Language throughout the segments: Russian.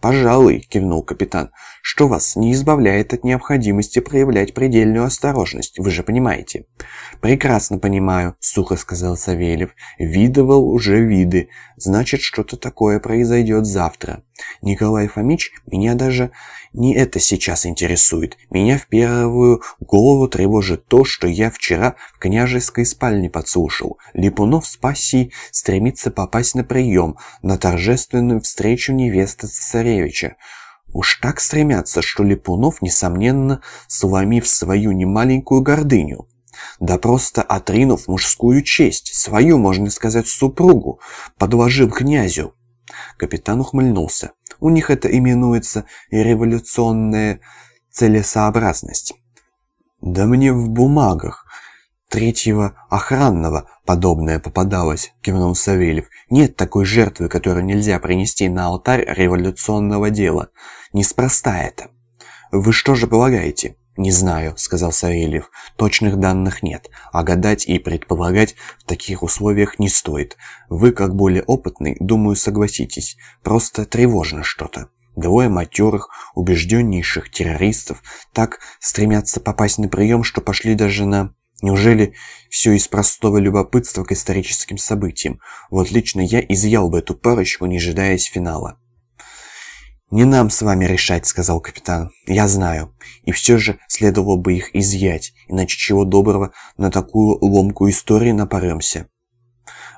«Пожалуй», — кивнул капитан, — «что вас не избавляет от необходимости проявлять предельную осторожность, вы же понимаете». «Прекрасно понимаю», — сухо сказал Савельев. «Видывал уже виды. Значит, что-то такое произойдет завтра. Николай Фомич, меня даже не это сейчас интересует. Меня в первую голову тревожит то, что я вчера в княжеской спальне подслушал. Липунов спаси стремится попасть на прием, на торжественную встречу невесты царевича. Уж так стремятся, что Липунов, несомненно, сломив свою немаленькую гордыню, да просто отринув мужскую честь, свою, можно сказать, супругу, подложил князю. Капитан ухмыльнулся. У них это именуется революционная целесообразность. Да мне в бумагах третьего охранного подобное попадалось, кивнул Савельев. Нет такой жертвы, которую нельзя принести на алтарь революционного дела. Неспроста это. Вы что же полагаете? «Не знаю», — сказал Савельев. «Точных данных нет, а гадать и предполагать в таких условиях не стоит. Вы, как более опытный, думаю, согласитесь. Просто тревожно что-то. Двое матерых, убежденнейших террористов так стремятся попасть на прием, что пошли даже на... Неужели все из простого любопытства к историческим событиям? Вот лично я изъял бы эту парочку, не ожидаясь финала». «Не нам с вами решать», — сказал капитан. «Я знаю. И все же следовало бы их изъять, иначе чего доброго на такую ломкую историю напоремся.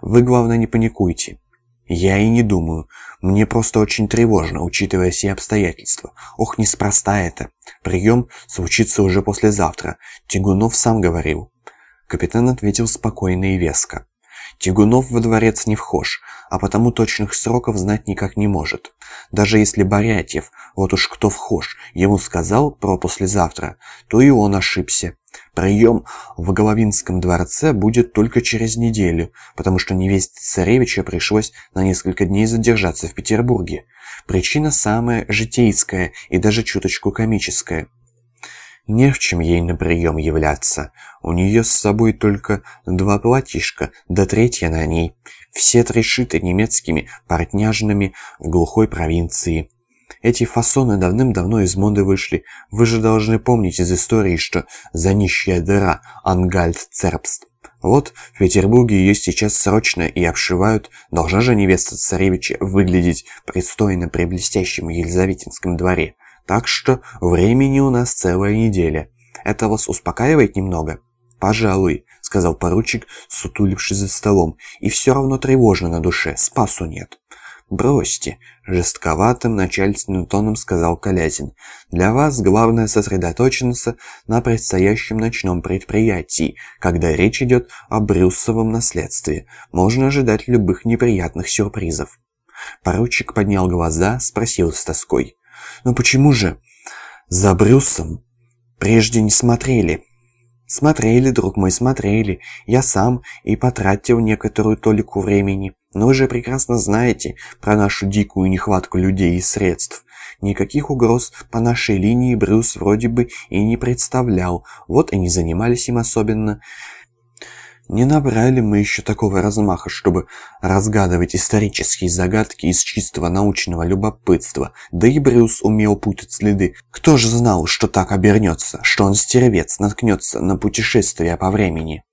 Вы, главное, не паникуйте. Я и не думаю. Мне просто очень тревожно, учитывая все обстоятельства. Ох, неспроста это. Прием случится уже послезавтра. Тягунов сам говорил». Капитан ответил спокойно и веско. Тягунов во дворец не вхож, а потому точных сроков знать никак не может. Даже если Борятьев, вот уж кто вхож, ему сказал про послезавтра, то и он ошибся. Прием в Головинском дворце будет только через неделю, потому что невесте царевича пришлось на несколько дней задержаться в Петербурге. Причина самая житейская и даже чуточку комическая – не в чем ей на прием являться. У нее с собой только два платьишка, да третье на ней. Все три шиты немецкими портняжными в глухой провинции. Эти фасоны давным-давно из моды вышли. Вы же должны помнить из истории, что за нищая дыра Ангальд Цербст. Вот в Петербурге ее сейчас срочно и обшивают. Должна же невеста царевича выглядеть пристойно при блестящем Елизаветинском дворе. Так что времени у нас целая неделя. Это вас успокаивает немного? Пожалуй, сказал поручик, сутулившись за столом. И все равно тревожно на душе, спасу нет. «Бросьте», — жестковатым начальственным тоном сказал Колязин. «Для вас главное сосредоточиться на предстоящем ночном предприятии. Когда речь идет о Брюсовом наследстве, можно ожидать любых неприятных сюрпризов». Поручик поднял глаза, спросил с тоской. Но почему же за Брюсом прежде не смотрели? Смотрели, друг мой, смотрели. Я сам и потратил некоторую толику времени. Но вы же прекрасно знаете про нашу дикую нехватку людей и средств. Никаких угроз по нашей линии Брюс вроде бы и не представлял. Вот и не занимались им особенно. Не набрали мы еще такого размаха, чтобы разгадывать исторические загадки из чистого научного любопытства. Да и Брюс умел путать следы. Кто же знал, что так обернется, что он стервец наткнется на путешествие по времени?